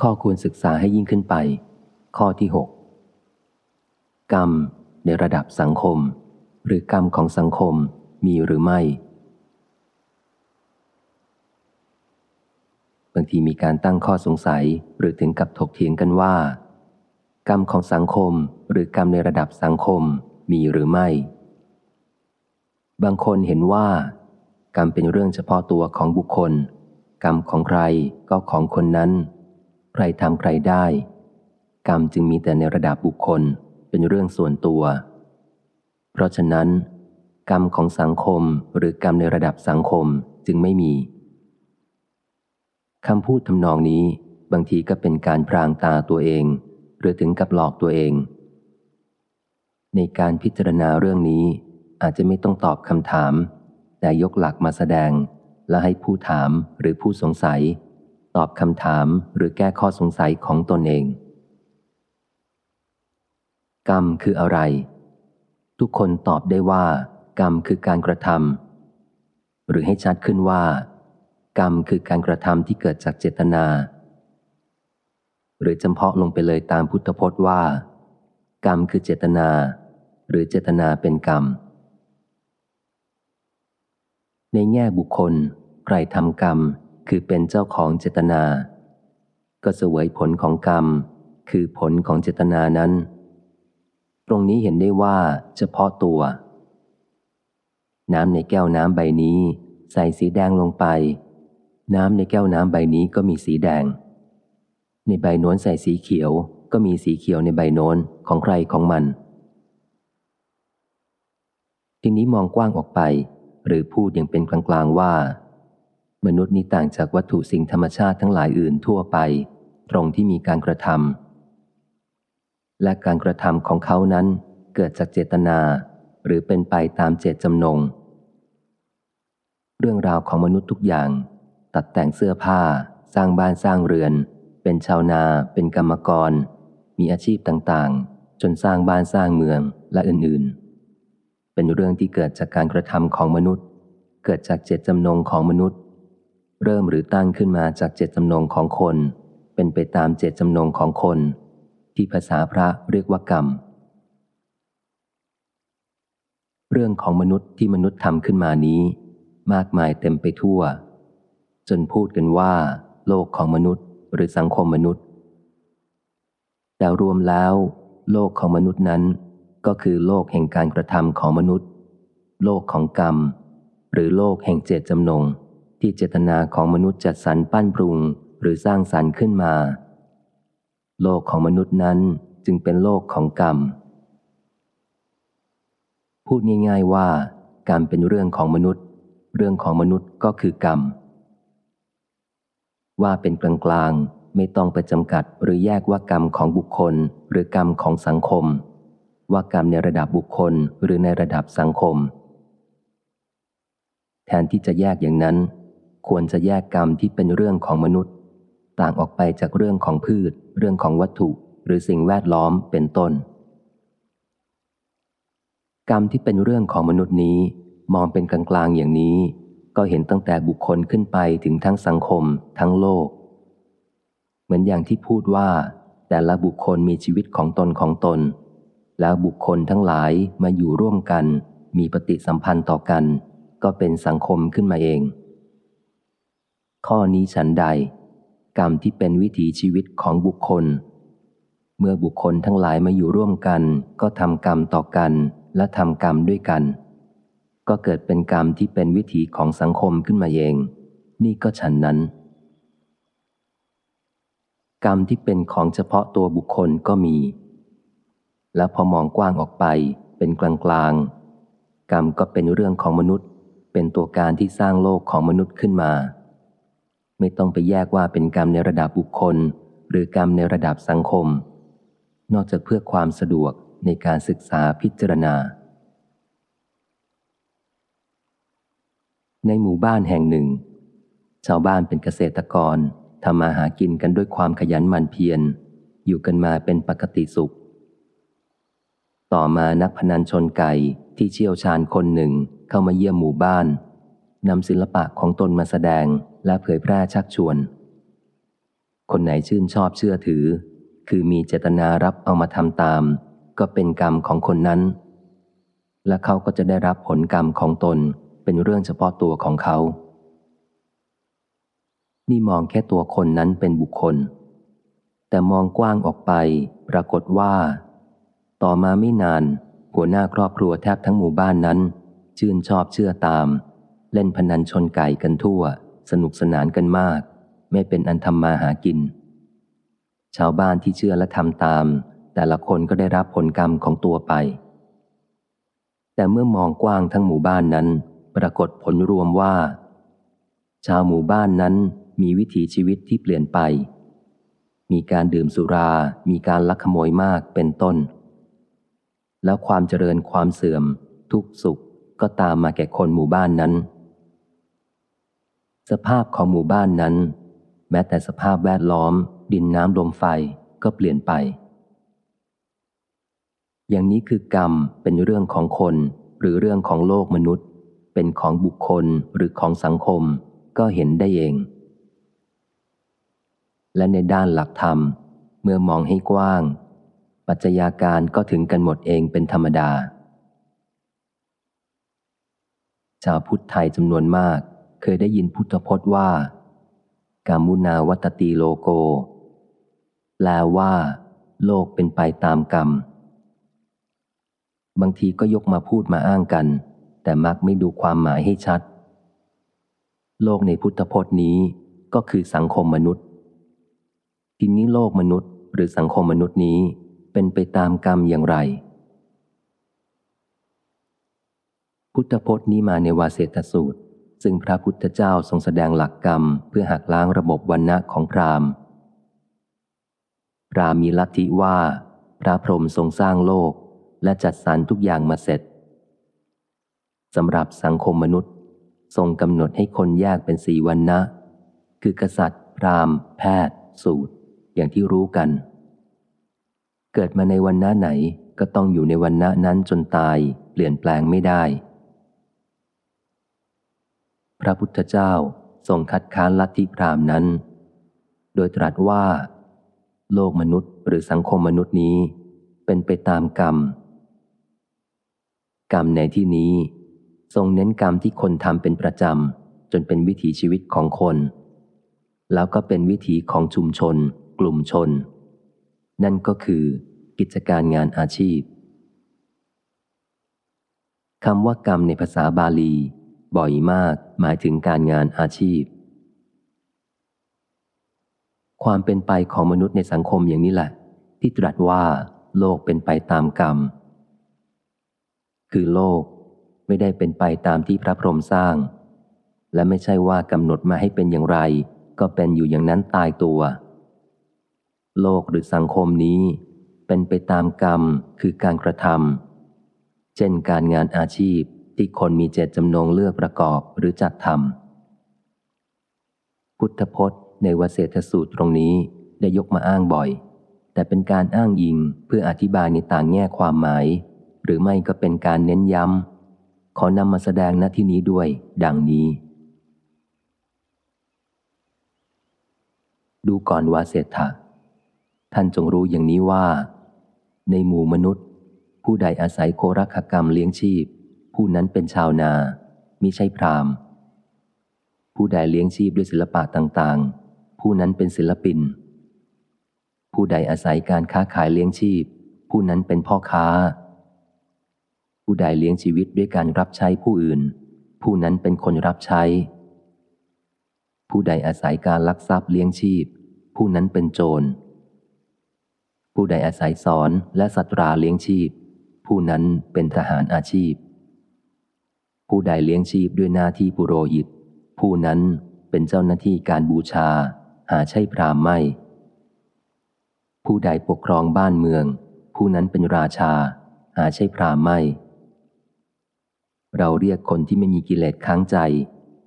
ข้อควรศึกษาให้ยิ่งขึ้นไป ข้อที่ 6 กรรมในระดับสังคม หรือกรรมของสังคมมีหรือไม่ บางทีมีการตั้งข้อสงสัยหรือถึงกับถกเถียงกันว่า กรรมของสังคมหรือกรรมในระดับสังคมมีหรือไม่ บางคนเห็นว่า กรรมเป็นเรื่องเฉพาะตัวของบุคคล กรรมของใครก็ของคนนั้น ใครทำใครได้ กรรมจึงมีแต่ในระดับบุคคลเป็นเรื่องส่วนตัว เพราะฉะนั้น กรรมของสังคมหรือกรรมในระดับสังคมจึงไม่มีคำพูดทำนองนี้บางทีก็เป็นการพรางตาตัวเอง หรือถึงกับหลอกตัวเอง ในการพิจารณาเรื่องนี้อาจจะไม่ต้องตอบคำถาม แต่ยกหลักมาแสดงและให้ผู้ถามหรือผู้สงสัย ตอบคำถามหรือแก้ข้อสงสัยของตนเอง กรรมคืออะไร ทุกคนตอบได้ว่า กรรมคือการกระทำหรือให้ชัดขึ้นว่า กรรมคือการกระทำที่เกิดจากเจตนา หรือจำเพาะลงไปเลยตามพุทธพจน์ว่า กรรมคือเจตนา หรือเจตนาเป็นกรรม ในแง่บุคคลใครทำกรรม คือเป็นเจ้าของเจตนา ก็เสวยผลของกรรม คือผลของเจตนานั้น ตรงนี้เห็นได้ว่าเฉพาะตัว น้ำในแก้วน้ำใบนี้ ใส่สีแดงลงไป น้ำในแก้วน้ำใบนี้ก็มีสีแดง ในใบโน้นใส่สีเขียว ก็มีสีเขียวในใบโน้นของใครของมัน ทีนี้มองกว้างออกไป หรือพูดอย่างเป็นกลางๆว่า มนุษย์นี้ต่างจากวัตถุสิ่งธรรมชาติทั้งหลายอื่นทั่วไป ตรงที่มีการกระทำและการกระทำของเขานั้นเกิดจากเจตนา หรือเป็นไปตามเจตจำนง เรื่องราวของมนุษย์ทุกอย่าง ตัดแต่งเสื้อผ้า สร้างบ้านสร้างเรือน เป็นชาวนา เป็นกรรมกร มีอาชีพต่างๆ จนสร้างบ้านสร้างเมืองและอื่นๆ เป็นเรื่องที่เกิดจากการกระทำของมนุษย์ เกิดจากเจตจำนงของมนุษย์ เริ่มหรือตั้งขึ้นมาจากเจตจำนงของคน เป็นไปตามเจตจำนงของคน ที่ภาษาพระเรียกว่ากรรม เรื่องของมนุษย์ที่มนุษย์ทำขึ้นมานี้ มากมายเต็มไปทั่ว จนพูดกันว่า โลกของมนุษย์หรือสังคมมนุษย์ แต่รวมแล้ว โลกของมนุษย์นั้น ก็คือโลกแห่งการกระทำของมนุษย์ โลกของกรรม หรือโลกแห่งเจตจำนง ที่เจตนาของมนุษย์จัดสรรปั้นปรุงหรือสร้างสรรค์ขึ้นมา โลกของมนุษย์นั้นจึงเป็นโลกของกรรม พูดง่ายๆว่าการมเป็นเรื่องของมนุษย์ เรื่องของมนุษย์ก็คือกรรม ว่าเป็นกลางๆ ไม่ต้องไปจำกัดหรือแยกว่ากรรมของบุคคล หรือกรรมของสังคม ว่ากรรมในระดับบุคคลหรือในระดับสังคม แทนที่จะแยกอย่างนั้น ควรจะแยกกรรมที่เป็นเรื่องของมนุษย์ ต่างออกไปจากเรื่องของพืช เรื่องของวัตถุ หรือสิ่งแวดล้อมเป็นต้น กรรมที่เป็นเรื่องของมนุษย์นี้ มองเป็นกลางๆอย่างนี้ ก็เห็นตั้งแต่บุคคลขึ้นไปถึงทั้งสังคม ทั้งโลก เหมือนอย่างที่พูดว่า แต่ละบุคคลมีชีวิตของตนของตน แล้วบุคคลทั้งหลายมาอยู่ร่วมกัน มีปฏิสัมพันธ์ต่อกัน ก็เป็นสังคมขึ้นมาเอง ข้อนี้ฉันใด กรรมที่เป็นวิถีชีวิตของบุคคล เมื่อบุคคลทั้งหลายมาอยู่ร่วมกัน ก็ทำกรรมต่อกันและทำกรรมด้วยกัน ก็เกิดเป็นกรรมที่เป็นวิถีของสังคมขึ้นมาเอง นี่ก็ฉันนั้น กรรมที่เป็นของเฉพาะตัวบุคคลก็มี และพอมองกว้างออกไปเป็นกลางกลางกรรมก็เป็นเรื่องของมนุษย์ เป็นตัวการที่สร้างโลกของมนุษย์ขึ้นมา ไม่ต้องไปแยกว่าเป็นกรรมในระดับบุคคล หรือกรรมในระดับสังคม นอกจากเพื่อความสะดวกในการศึกษาพิจารณา ในหมู่บ้านแห่งหนึ่ง ชาวบ้านเป็นเกษตรกรทำมาหากินกันด้วยความขยันหมั่นเพียรอยู่กันมาเป็นปกติสุข ต่อมานักพนันชนไก่ที่เชี่ยวชาญคนหนึ่งเข้ามาเยี่ยมหมู่บ้าน นำศิลปะของตนมาแสดงและเผยแพร่ชักชวน คนไหนชื่นชอบเชื่อถือ คือมีเจตนารับเอามาทำตาม ก็เป็นกรรมของคนนั้น และเขาก็จะได้รับผลกรรมของตนเป็นเรื่องเฉพาะตัวของเขา นี่มองแค่ตัวคนนั้นเป็นบุคคล แต่มองกว้างออกไป ปรากฏว่า ต่อมาไม่นาน หัวหน้าครอบครัวแทบทั้งหมู่บ้านนั้น ชื่นชอบเชื่อตาม เล่นพนันชนไก่กันทั่ว สนุกสนานกันมาก ไม่เป็นอันทำมาหากิน ชาวบ้านที่เชื่อและทำตาม แต่ละคนก็ได้รับผลกรรมของตัวไป แต่เมื่อมองกว้างทั้งหมู่บ้านนั้น ปรากฏผลรวมว่า ชาวหมู่บ้านนั้นมีวิถีชีวิตที่เปลี่ยนไป มีการดื่มสุรา มีการลักขโมยมากเป็นต้น แล้วความเจริญความเสื่อม ทุกสุขก็ตามมาแก่คนหมู่บ้านนั้น สภาพของหมู่บ้านนั้น แม้แต่สภาพแวดล้อม ดินน้ำลมไฟก็เปลี่ยนไป อย่างนี้คือกรรมเป็นเรื่องของคน หรือเรื่องของโลกมนุษย์ เป็นของบุคคลหรือของสังคมก็เห็นได้เอง และในด้านหลักธรรม เมื่อมองให้กว้าง ปัจจัยาการก็ถึงกันหมดเองเป็นธรรมดา ชาวพุทธไทยจำนวนมาก เคยได้ยินพุทธพจน์ว่า กามุนาวัตตีโลโก แปลว่า โลกเป็นไปตามกรรม บางทีก็ยกมาพูดมาอ้างกัน แต่มักไม่ดูความหมายให้ชัด โลกในพุทธพจน์นี้ก็คือสังคมมนุษย์ ทีนี้โลกมนุษย์หรือสังคมมนุษย์นี้เป็นไปตามกรรมอย่างไร พุทธพจน์นี้มาในวาเสตสูตร ซึ่งพระพุทธเจ้าทรงแสดงหลักกรรม เพื่อหักล้างระบบวันณะของพราหมณ์ พราหมณ์มีลัทธิว่า พระพรหมทรงสร้างโลกและจัดสรรทุกอย่างมาเสร็จสำหรับสังคมมนุษย์ ทรงกำหนดให้คนแยกเป็นสี่วันนะ คือกษัตริย์ พราหมณ์ แพทย์ สูตร อย่างที่รู้กัน เกิดมาในวันนะไหนก็ต้องอยู่ในวันนะนั้นจนตาย เปลี่ยนแปลงไม่ได้ ระพุทธเจ้าทรงคัดค้านลัทธิพราหมณ์นั้น โดยตรัสว่า โลกมนุษย์หรือสังคมมนุษย์นี้ เป็นไปตามกรรม กรรมในที่นี้ ทรงเน้นกรรมที่คนทำเป็นประจำจนเป็นวิถีชีวิตของคน แล้วก็เป็นวิถีของชุมชน กลุ่มชน นั่นก็คือ กิจการงานอาชีพคำว่ากรรมในภาษาบาลี บ่อยมากหมายถึงการงานอาชีพ ความเป็นไปของมนุษย์ในสังคมอย่างนี้แหละ ที่ตรัสว่า โลกเป็นไปตามกรรม คือโลกไม่ได้เป็นไปตามที่พระพรหมสร้าง และไม่ใช่ว่ากำหนดมาให้เป็นอย่างไร ก็เป็นอยู่อย่างนั้นตายตัว โลกหรือสังคมนี้ เป็นไปตามกรรมคือการกระทำเช่นการงานอาชีพ ที่คนมีเจตจำนงเลือกประกอบหรือจัดทำพุทธพจน์ ในวเศรษฐสูตรตรงนี้ได้ยกมาอ้างบ่อย แต่เป็นการอ้างอิงเพื่ออธิบายในต่างแง่ความหมาย หรือไม่ก็เป็นการเน้นย้ำขอนำมาแสดงณที่นี้ด้วย ดังนี้ ดูก่อนวาเศรษฐะท่านจงรู้อย่างนี้ว่า ในหมู่มนุษย์ ผู้ใดอาศัยโครักกรรมเลี้ยงชีพ ผู้นั้นเป็นชาวนามิใช่พราหมณ์ ผู้ใดเลี้ยงชีพด้วยศิลปะต่างๆ ผู้นั้นเป็นศิลปิน ผู้ใดอาศัยการค้าขายเลี้ยงชีพ ผู้นั้นเป็นพ่อค้า ผู้ใดเลี้ยงชีวิตด้วยการรับใช้ผู้อื่น ผู้นั้นเป็นคนรับใช้ ผู้ใดอาศัยการลักทรัพย์เลี้ยงชีพ ผู้นั้นเป็นโจร ผู้ใดอาศัยสอนและสัตราเลี้ยงชีพ ผู้นั้นเป็นทหารอาชีพ ผู้ใดเลี้ยงชีพด้วยหน้าที่ปุโรหิต ผู้นั้นเป็นเจ้าหน้าที่การบูชา หาใช่พรามไม่ ผู้ใดปกครองบ้านเมือง ผู้นั้นเป็นราชา หาใช่พรามไม่ เราเรียกคนที่ไม่มีกิเลสค้างใจ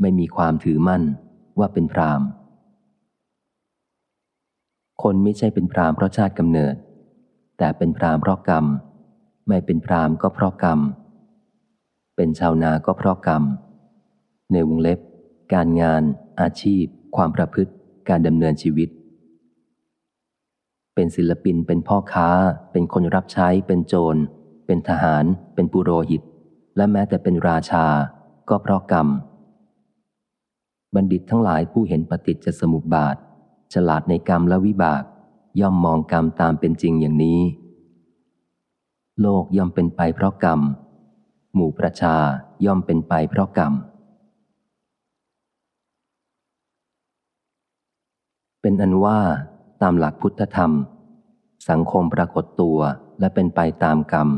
ไม่มีความถือมั่นว่าเป็นพรามคนไม่ใช่เป็นพรามเพราะชาติกำเนิด แต่เป็นพรามเพราะกรรม ไม่เป็นพรามก็เพราะกรรม เป็นชาวนาก็เพราะกรรม ในวงเล็บ การงาน อาชีพ ความประพฤติ การดำเนินชีวิต เป็นศิลปินเป็นพ่อค้า เป็นคนรับใช้ เป็นโจร เป็นทหาร เป็นปุโรหิต และแม้แต่เป็นราชา ก็เพราะกรรม บัณฑิตทั้งหลายผู้เห็นปฏิจจสมุปบาท ฉลาดในกรรมและวิบาก ย่อมมองกรรมตามเป็นจริงอย่างนี้ โลกย่อมเป็นไปเพราะกรรม หมู่ประชาย่อมเป็นไปเพราะกรรม เป็นอันว่าตามหลักพุทธธรรม สังคมปรากฏตัวและเป็นไปตามกรรม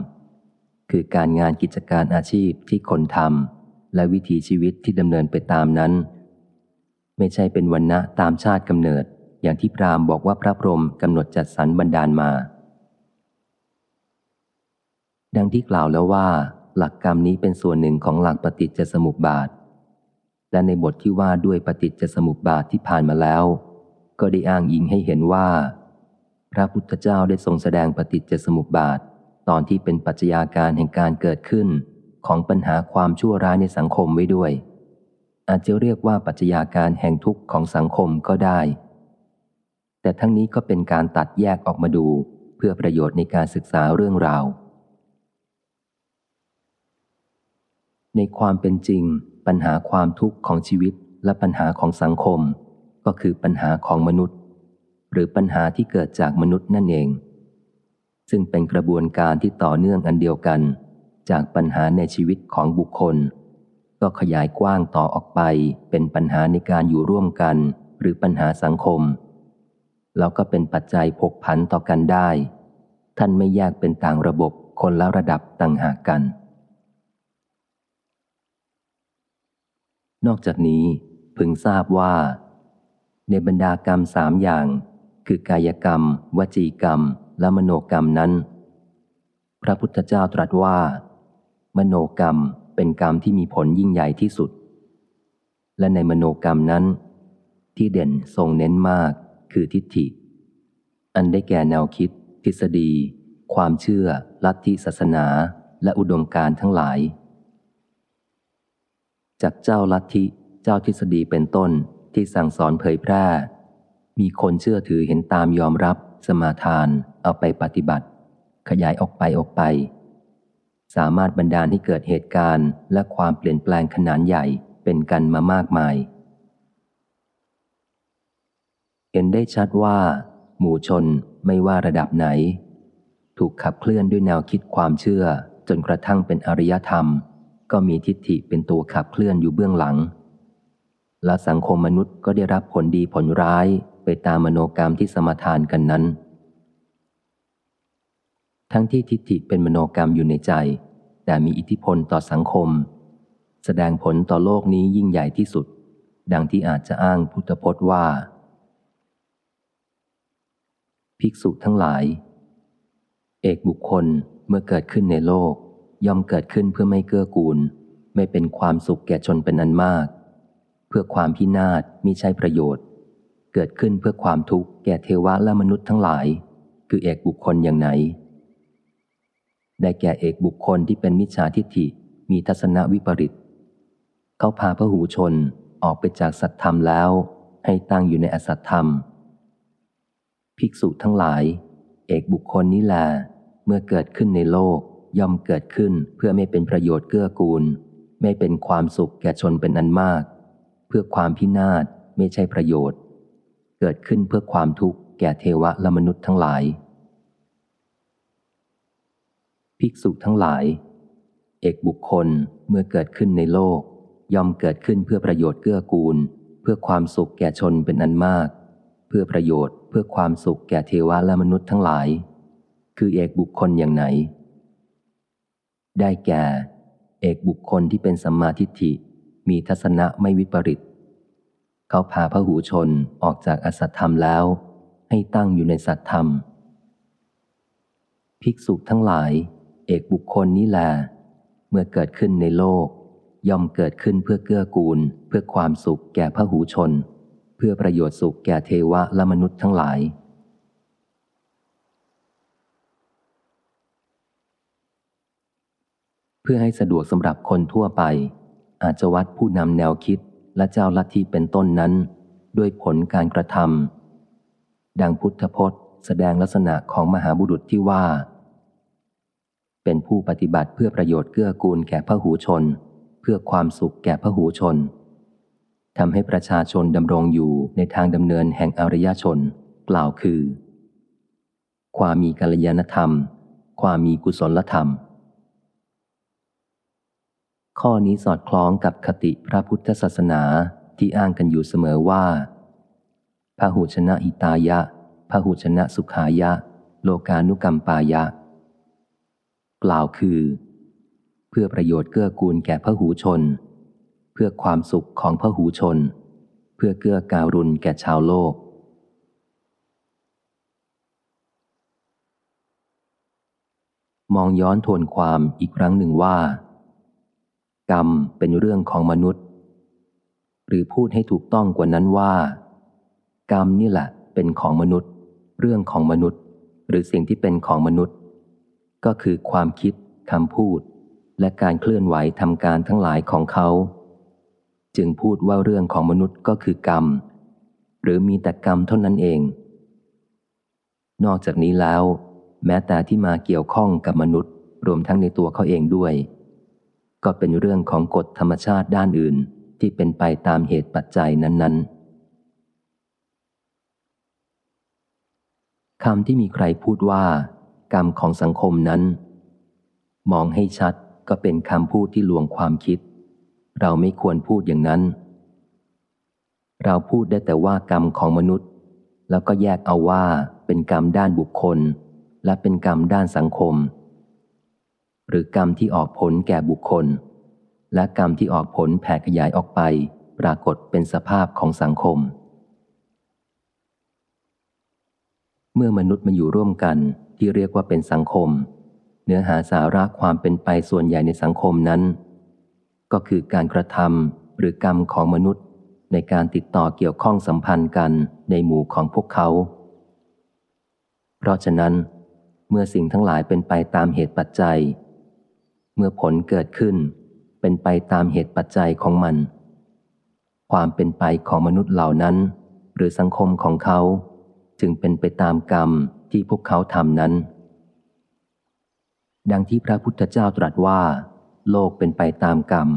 คือการงานกิจการอาชีพที่คนทำและวิถีชีวิตที่ดำเนินไปตามนั้น ไม่ใช่เป็นวันณะตามชาติกำเนิดอย่างที่พรามบอกว่าพระพรหมกำหนดจัดสรรบันดาลมา ดังที่กล่าวแล้วว่า หลักกรรมนี้เป็นส่วนหนึ่งของหลักปฏิจจสมุปบาท และในบทที่ว่าด้วยปฏิจจสมุปบาทที่ผ่านมาแล้ว ก็ได้อ้างอิงให้เห็นว่า พระพุทธเจ้าได้ทรงแสดงปฏิจจสมุปบาท ตอนที่เป็นปัจจัยาการแห่งการเกิดขึ้น ของปัญหาความชั่วร้ายในสังคมไว้ด้วย อาจจะเรียกว่าปัจจัยาการแห่งทุกข์ของสังคมก็ได้ แต่ทั้งนี้ก็เป็นการตัดแยกออกมาดู เพื่อประโยชน์ในการศึกษาเรื่องราว ในความเป็นจริง ปัญหาความทุกข์ของชีวิตและปัญหาของสังคม ก็คือปัญหาของมนุษย์ หรือปัญหาที่เกิดจากมนุษย์นั่นเอง ซึ่งเป็นกระบวนการที่ต่อเนื่องอันเดียวกัน จากปัญหาในชีวิตของบุคคล ก็ขยายกว้างต่อออกไป เป็นปัญหาในการอยู่ร่วมกัน หรือปัญหาสังคม แล้วก็เป็นปัจจัยผกผันต่อกันได้ ท่านไม่แยกเป็นต่างระบบคนละระดับต่างหากกัน นอกจากนี้พึงทราบว่า ในบรรดากรรมสามอย่าง คือกายกรรม วจีกรรม และมโนกรรมนั้น พระพุทธเจ้าตรัสว่า มโนกรรมเป็นกรรมที่มีผลยิ่งใหญ่ที่สุด และในมโนกรรมนั้น ที่เด่นทรงเน้นมากคือทิฏฐิ อันได้แก่แนวคิด ทฤษฎี ความเชื่อ ลัทธิศาสนา และอุดมการทั้งหลาย จากเจ้าลัทธิ เจ้าทฤษฎีเป็นต้นที่สั่งสอนเผยแพร่ มีคนเชื่อถือเห็นตามยอมรับ สมาทาน เอาไปปฏิบัติ ขยายออกไปออกไป สามารถบันดาลให้เกิดเหตุการณ์ และความเปลี่ยนแปลงขนาดใหญ่เป็นกันมามากมาย เห็นได้ชัดว่า หมู่ชนไม่ว่าระดับไหน ถูกขับเคลื่อนด้วยแนวคิดความเชื่อ จนกระทั่งเป็นอริยธรรม ก็มีทิฏฐิเป็นตัวขับเคลื่อนอยู่เบื้องหลัง และสังคมมนุษย์ก็ได้รับผลดีผลร้ายไปตามมโนกรรมที่สมทานกันนั้น ทั้งที่ทิฏฐิเป็นมโนกรรมอยู่ในใจ แต่มีอิทธิพลต่อสังคม แสดงผลต่อโลกนี้ยิ่งใหญ่ที่สุด ดังที่อาจจะอ้างพุทธพจน์ว่า ภิกษุทั้งหลาย เอกบุคคลเมื่อเกิดขึ้นในโลก ย่อมเกิดขึ้นเพื่อไม่เกื้อกูล ไม่เป็นความสุขแก่ชนเป็นอันมาก เพื่อความพินาศมิใช่ประโยชน์ เกิดขึ้นเพื่อความทุกข์แก่เทวะและมนุษย์ทั้งหลาย คือเอกบุคคลอย่างไหน ได้แก่เอกบุคคลที่เป็นมิจฉาทิฏฐิมีทัศนวิปริต เขาพาพระหูชนออกไปจากสัตธรรมแล้ว ให้ตั้งอยู่ในอสัตธรรม ภิกษุทั้งหลาย เอกบุคคลนี้แหละเมื่อเกิดขึ้นในโลก ย่อมเกิดขึ้นเพื่อไม่เป็นประโยชน์เกื้อกูล ไม่เป็นความสุขแก่ชนเป็นอันมาก เพื่อความพินาศไม่ใช่ประโยชน์ เกิดขึ้นเพื่อความทุกข์แก่เทวะและมนุษย์ทั้งหลาย ภิกษุทั้งหลาย เอกบุคคลเมื่อเกิดขึ้นในโลก ย่อมเกิดขึ้นเพื่อประโยชน์เกื้อกูล เพื่อความสุขแก่ชนเป็นอันมาก เพื่อประโยชน์เพื่อความสุขแก่เทวะและมนุษย์ทั้งหลาย คือเอกบุคคลอย่างไหน ได้แก่ เอกบุคคลที่เป็นสัมมาทิฏฐิ มีทัศนะไม่วิปริต เขาพาพระหูชนออกจากอสัตธรรมแล้ว ให้ตั้งอยู่ในสัตธรรม ภิกษุทั้งหลาย เอกบุคคลนี้แลเมื่อเกิดขึ้นในโลก ย่อมเกิดขึ้นเพื่อเกื้อกูล เพื่อความสุขแก่พระหูชน เพื่อประโยชน์สุขแก่เทวะและมนุษย์ทั้งหลาย เพื่อให้สะดวกสำหรับคนทั่วไป อาจจะวัดผู้นำแนวคิดและเจ้าลัทธิเป็นต้นนั้น ด้วยผลการกระทำดังพุทธพจน์ แสดงลักษณะของมหาบุรุษที่ว่า เป็นผู้ปฏิบัติเพื่อประโยชน์เกื้อกูลแก่พระหูชน เพื่อความสุขแก่พระหูชนทำให้ประชาชนดำรงอยู่ในทางดำเนินแห่งอริยชน กล่าวคือ ความมีกัลยาณธรรม ความมีกุศลธรรม ข้อนี้สอดคล้องกับคติพระพุทธศาสนาที่อ้างกันอยู่เสมอว่าพหุชนะอิตายะพหุชนะสุขายะ โลกานุกรรมปายะ กล่าวคือ เพื่อประโยชน์เกื้อกูลแก่พหูชน เพื่อความสุขของพหูชน เพื่อเกื้อการุณแก่ชาวโลก มองย้อนทวนความอีกครั้งหนึ่งว่า กรรมเป็นเรื่องของมนุษย์ หรือพูดให้ถูกต้องกว่านั้นว่า กรรมนี่แหละเป็นของมนุษย์ เรื่องของมนุษย์ หรือสิ่งที่เป็นของมนุษย์ ก็คือความคิดคำพูด และการเคลื่อนไหวทำการทั้งหลายของเขา จึงพูดว่าเรื่องของมนุษย์ก็คือกรรม หรือมีแต่กรรมเท่านั้นเอง นอกจากนี้แล้ว แม้แต่ที่มาเกี่ยวข้องกับมนุษย์ รวมทั้งในตัวเขาเองด้วย ก็เป็นเรื่องของกฎธรรมชาติด้านอื่นที่เป็นไปตามเหตุปัจจัยนั้น ๆคำที่มีใครพูดว่า กรรมของสังคมนั้น มองให้ชัดก็เป็นคำพูดที่ลวงความคิด เราไม่ควรพูดอย่างนั้น เราพูดได้แต่ว่ากรรมของมนุษย์ แล้วก็แยกเอาว่าเป็นกรรมด้านบุคคล และเป็นกรรมด้านสังคม หรือกรรมที่ออกผลแก่บุคคล และกรรมที่ออกผลแผ่ขยายออกไป ปรากฏเป็นสภาพของสังคม เมื่อมนุษย์มาอยู่ร่วมกันที่เรียกว่าเป็นสังคม เนื้อหาสาระความเป็นไปส่วนใหญ่ในสังคมนั้น ก็คือการกระทำหรือกรรมของมนุษย์ในการติดต่อเกี่ยวข้องสัมพันธ์กันในหมู่ของพวกเขา เพราะฉะนั้น เมื่อสิ่งทั้งหลายเป็นไปตามเหตุปัจจัย เมื่อผลเกิดขึ้น เป็นไปตามเหตุปัจจัยของมัน ความเป็นไปของมนุษย์เหล่านั้น หรือสังคมของเขา จึงเป็นไปตามกรรมที่พวกเขาทำนั้น ดังที่พระพุทธเจ้าตรัสว่า โลกเป็นไปตามกรรม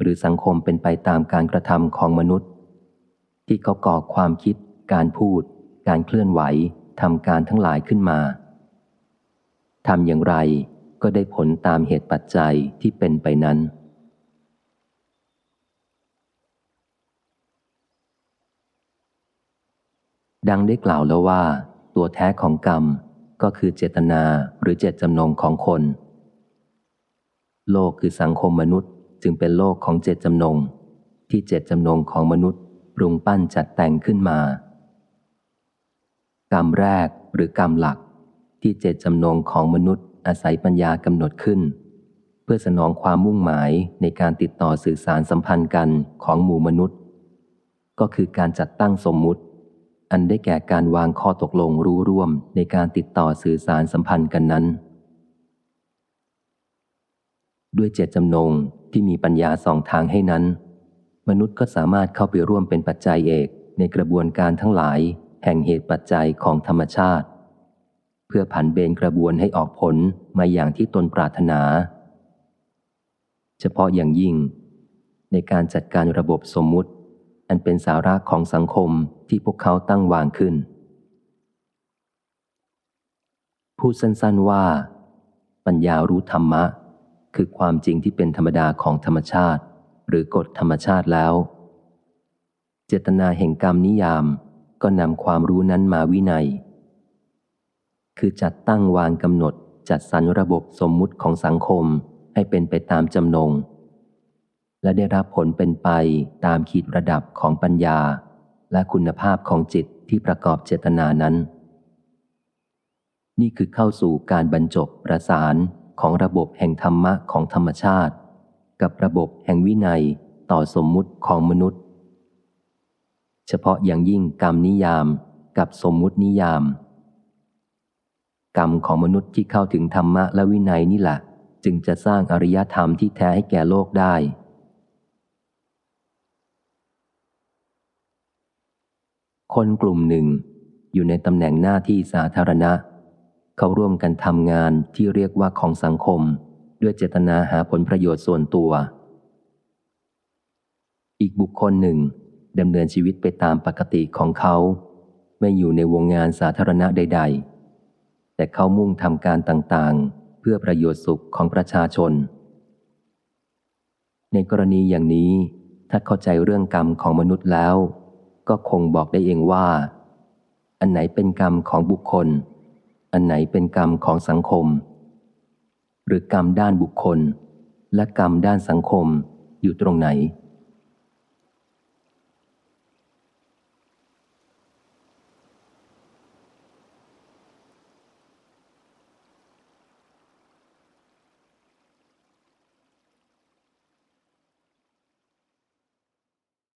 หรือสังคมเป็นไปตามการกระทำของมนุษย์ ที่เขาก่อความคิด การพูด การเคลื่อนไหวทำการทั้งหลายขึ้นมาทำอย่างไร ก็ได้ผลตามเหตุปัจจัยที่เป็นไปนั้น ดังได้กล่าวแล้วว่า ตัวแท้ของกรรมก็คือเจตนาหรือเจตจำนงของคน โลกคือสังคมมนุษย์จึงเป็นโลกของเจตจำนง ที่เจตจำนงของมนุษย์ปรุงปั้นจัดแต่งขึ้นมา กรรมแรกหรือกรรมหลักที่เจตจำนงของมนุษย์ อาศัยปัญญากำหนดขึ้น เพื่อสนองความมุ่งหมายในการติดต่อสื่อสารสัมพันธ์กันของหมู่มนุษย์ ก็คือการจัดตั้งสมมุติ อันได้แก่การวางข้อตกลงรู้ร่วมในการติดต่อสื่อสารสัมพันธ์กันนั้น ด้วยเจตจำนงที่มีปัญญาสองทางให้นั้น มนุษย์ก็สามารถเข้าไปร่วมเป็นปัจจัยเอกในกระบวนการทั้งหลาย แห่งเหตุปัจจัยของธรรมชาติ พื่อผันเบนกระบวนให้ออกผลมาอย่างที่ตนปรารถนา เฉพาะอย่างยิ่ง ในการจัดการระบบสมมุติ อันเป็นสาระของสังคมที่พวกเขาตั้งวางขึ้น พูดสั้นๆว่า ปัญญารู้ธรรมะ คือความจริงที่เป็นธรรมดาของธรรมชาติ หรือกฎธรรมชาติแล้ว เจตนาแห่งกรรมนิยามก็นำความรู้นั้นมาวินัย คือจัดตั้งวางกำหนดจัดสรรระบบสมมุติของสังคมให้เป็นไปตามจำนง และได้รับผลเป็นไปตามขีดระดับของปัญญา และคุณภาพของจิตที่ประกอบเจตนานั้น นี่คือเข้าสู่การบรรจบประสานของระบบแห่งธรรมะของธรรมชาติ กับระบบแห่งวินัยต่อสมมุติของมนุษย์ เฉพาะอย่างยิ่งกรรมนิยามกับสมมุตินิยาม กรรมของมนุษย์ที่เข้าถึงธรรมะและวินัยนี่แหละจึงจะสร้างอริยธรรมที่แท้ให้แก่โลกได้ คนกลุ่มหนึ่ง อยู่ในตำแหน่งหน้าที่สาธารณะ เขาร่วมกันทำงานที่เรียกว่าของสังคม ด้วยเจตนาหาผลประโยชน์ส่วนตัว อีกบุคคลหนึ่งดำเนินชีวิตไปตามปกติของเขา ไม่อยู่ในวงงานสาธารณะใด ๆ แต่เขามุ่งทำการต่างๆ เพื่อประโยชน์สุขของประชาชน ในกรณีอย่างนี้ ถ้าเข้าใจเรื่องกรรมของมนุษย์แล้ว ก็คงบอกได้เองว่า อันไหนเป็นกรรมของบุคคล อันไหนเป็นกรรมของสังคม หรือกรรมด้านบุคคล และกรรมด้านสังคมอยู่ตรงไหน